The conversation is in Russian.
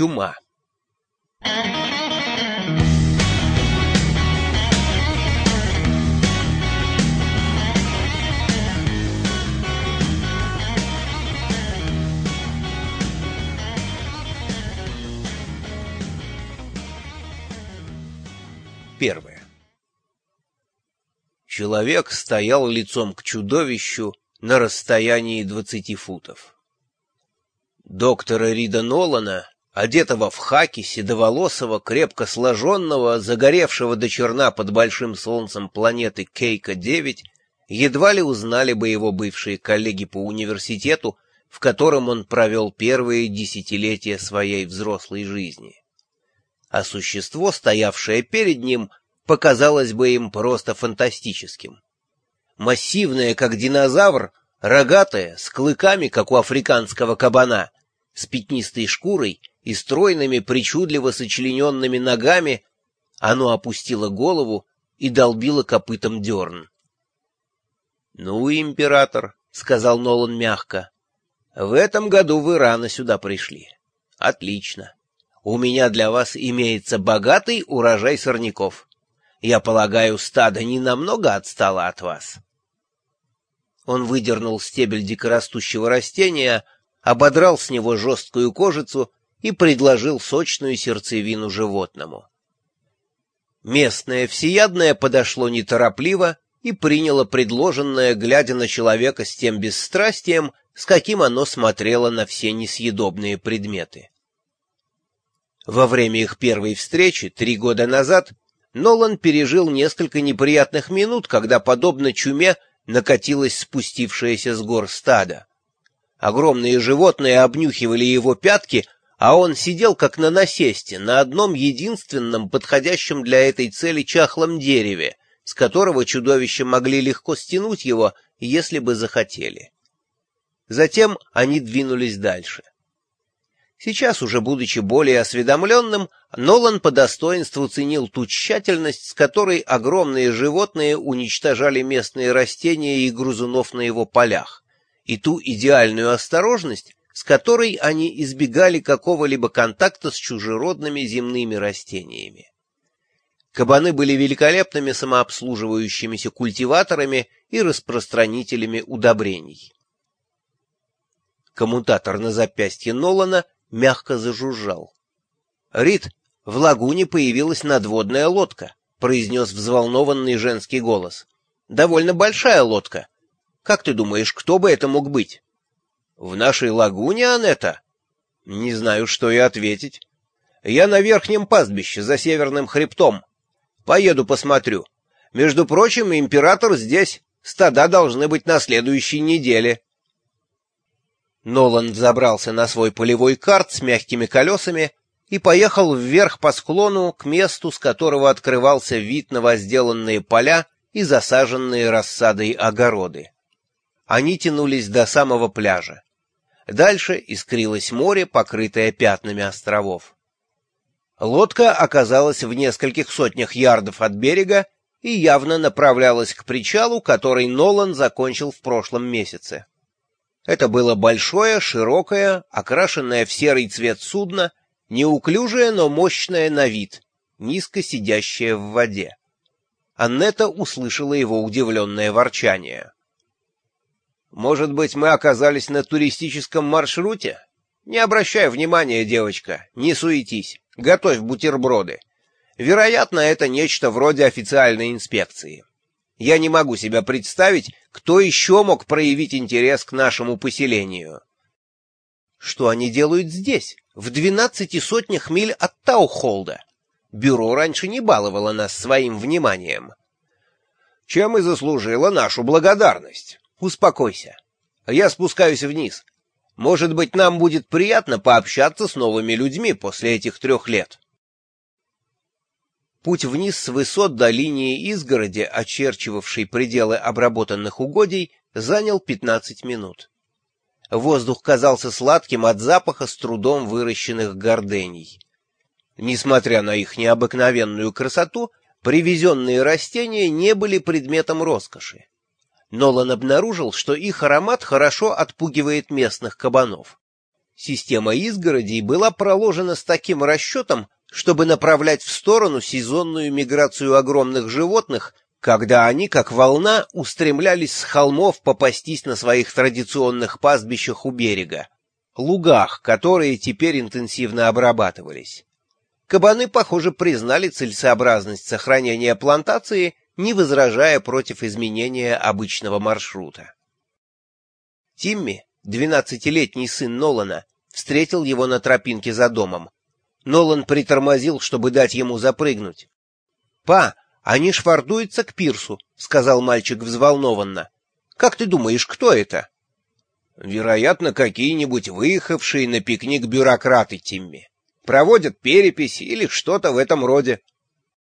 Чума. Первое. Человек стоял лицом к чудовищу на расстоянии двадцати футов. Доктора Рида Нолана, одетого в хаки, седоволосого, крепко сложенного, загоревшего до черна под большим солнцем планеты Кейка-9, едва ли узнали бы его бывшие коллеги по университету, в котором он провел первые десятилетия своей взрослой жизни. А существо, стоявшее перед ним, показалось бы им просто фантастическим. Массивное, как динозавр, рогатое, с клыками, как у африканского кабана, с пятнистой шкурой и стройными, причудливо сочлененными ногами, оно опустило голову и долбило копытом дерн. — Ну, император, — сказал Нолан мягко, — в этом году вы рано сюда пришли. Отлично. У меня для вас имеется богатый урожай сорняков. Я полагаю, стадо не намного отстало от вас. Он выдернул стебель дикорастущего растения, ободрал с него жесткую кожицу и предложил сочную сердцевину животному. Местное всеядное подошло неторопливо и приняло предложенное, глядя на человека с тем бесстрастием, с каким оно смотрело на все несъедобные предметы. Во время их первой встречи, три года назад, Нолан пережил несколько неприятных минут, когда, подобно чуме, накатилось спустившееся с гор стадо. Огромные животные обнюхивали его пятки, а он сидел как на насесте, на одном единственном подходящем для этой цели чахлом дереве, с которого чудовища могли легко стянуть его, если бы захотели. Затем они двинулись дальше. Сейчас, уже будучи более осведомленным, Нолан по достоинству ценил ту тщательность, с которой огромные животные уничтожали местные растения и грузунов на его полях, и ту идеальную осторожность, с которой они избегали какого-либо контакта с чужеродными земными растениями. Кабаны были великолепными самообслуживающимися культиваторами и распространителями удобрений. Коммутатор на запястье Нолана мягко зажужжал. «Рит, в лагуне появилась надводная лодка», — произнес взволнованный женский голос. «Довольно большая лодка. Как ты думаешь, кто бы это мог быть?» «В нашей лагуне, Анетта?» «Не знаю, что и ответить. Я на верхнем пастбище, за северным хребтом. Поеду посмотрю. Между прочим, император здесь. Стада должны быть на следующей неделе». Нолан забрался на свой полевой карт с мягкими колесами и поехал вверх по склону к месту, с которого открывался вид на возделанные поля и засаженные рассадой огороды. Они тянулись до самого пляжа. Дальше искрилось море, покрытое пятнами островов. Лодка оказалась в нескольких сотнях ярдов от берега и явно направлялась к причалу, который Нолан закончил в прошлом месяце. Это было большое, широкое, окрашенное в серый цвет судно, неуклюжее, но мощное на вид, низко сидящее в воде. Аннета услышала его удивленное ворчание. «Может быть, мы оказались на туристическом маршруте? Не обращай внимания, девочка, не суетись, готовь бутерброды. Вероятно, это нечто вроде официальной инспекции». Я не могу себе представить, кто еще мог проявить интерес к нашему поселению. Что они делают здесь, в двенадцати сотнях миль от Таухолда? Бюро раньше не баловало нас своим вниманием. Чем и заслужила нашу благодарность. Успокойся. Я спускаюсь вниз. Может быть, нам будет приятно пообщаться с новыми людьми после этих трех лет. Путь вниз с высот до линии изгороди, очерчивавшей пределы обработанных угодий, занял 15 минут. Воздух казался сладким от запаха с трудом выращенных гордений. Несмотря на их необыкновенную красоту, привезенные растения не были предметом роскоши. Нолан обнаружил, что их аромат хорошо отпугивает местных кабанов. Система изгородей была проложена с таким расчетом, чтобы направлять в сторону сезонную миграцию огромных животных, когда они, как волна, устремлялись с холмов попастись на своих традиционных пастбищах у берега, лугах, которые теперь интенсивно обрабатывались. Кабаны, похоже, признали целесообразность сохранения плантации, не возражая против изменения обычного маршрута. Тимми, двенадцатилетний сын Нолана, встретил его на тропинке за домом. Нолан притормозил, чтобы дать ему запрыгнуть. «Па, они швартуются к пирсу», — сказал мальчик взволнованно. «Как ты думаешь, кто это?» «Вероятно, какие-нибудь выехавшие на пикник бюрократы, Тимми. Проводят перепись или что-то в этом роде».